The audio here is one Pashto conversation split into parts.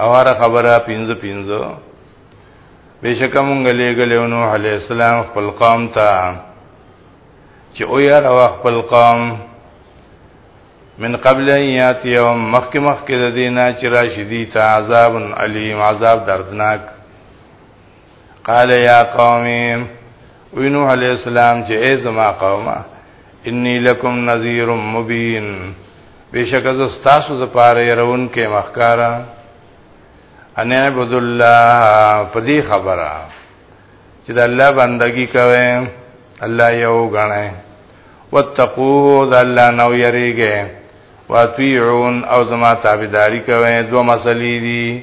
او هر خبره پینځه پینځه بشکه مونږ لېګلې نو علي السلام خپل قوم ته چې او یار او خپل قوم من قبل ایات یوم مخک مخک د دینه چې راشدی ته عذاب علیم عذاب دردناک قال یا قوم وینو علی السلام چې ای زما قومه انی لکم نذیر مبین بشک از تاسو د پاره يرون کې مخکارا ان عبد الله فدی خبره چې د الله بندگی کوي الله یو غنه واتقوه د الله نو یریږي واطیعون او زما تابعداري کوي دوه مسلې دي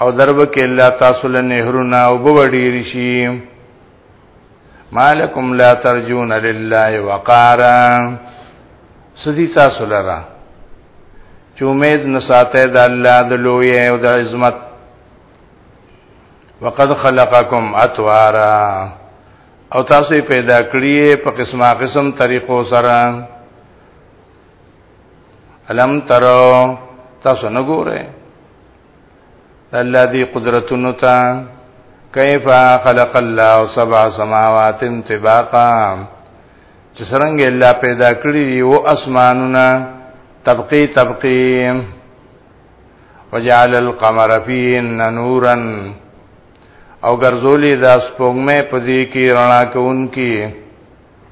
او درب کې الله تاسو له نهرونه او بوډیر شي مالکم لا ترجون لله وقارا سدي تاسو لرا چې امید نساته د الله د لوی او د عظمت وقد خلقکم اتوارا او تاسو پیدا کړی په قسمه قسم طریقو سره الم ترو تاسو نه ګوره الله دی قدرتونو ته کیف خلق الله سبع سماوات طباقا چې څنګه الله پیدا کړی دی او اسمانونه طبقی طبقی وجعل القمر فيهن نورا او ګرځولې د سپوږمۍ په دې کې رڼا کوونکی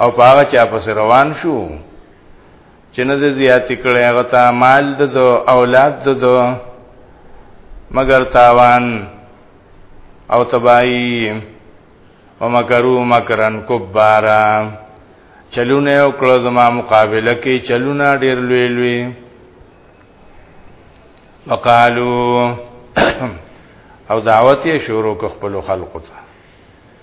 او پاغه چا پس روان شو چې نه زیات کړي هغه تا مال د اولاد د مگر تاوان او تباہی ومکرو مکرن کبارا چلونه او کړه زما مقابله کې چلونه ډیر لوی لوی وقالو او دعوت یې شروع ک خپل خلقو ته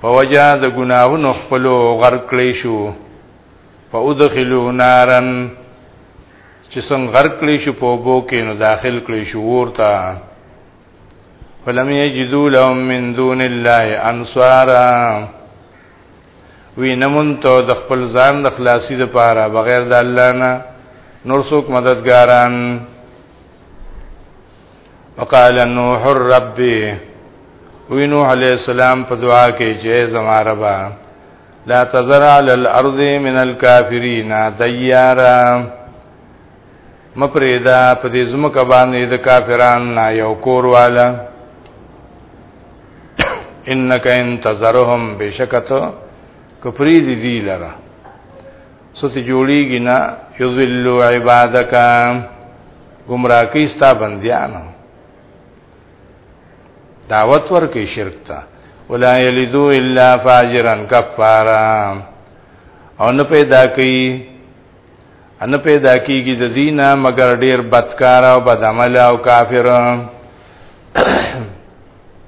په وجه د ګناهونو خپل غرق کړی شو فادخلوا نارا چې څنګه غرق کړی شو په بو کې نو داخل کړی شو ورته فلم یجدو لهم من دون الله انصارا وی نمون ته د خپل ځان د خلاصي د پاره بغیر د الله نه نور څوک مددګاران وقال نوح رب وی نوح علیہ السلام په دعا کې چې زما ربا لا تزر علی الارض من الكافرین دیارا مپریدا په دې زمکه باندې د کافران نه یو کور والا انک انتظرهم بشکته کفری دی دی لره سوتی جوړیږي نه یذل عبادک گمراه کی ستا بندیان دعوت ورکې شرک ته ولا یلدو الا فاجرا کفارا او نه پیدا کوي ان پیدا کیږي د دینه مگر ډیر بدکار او بدعمل او کافر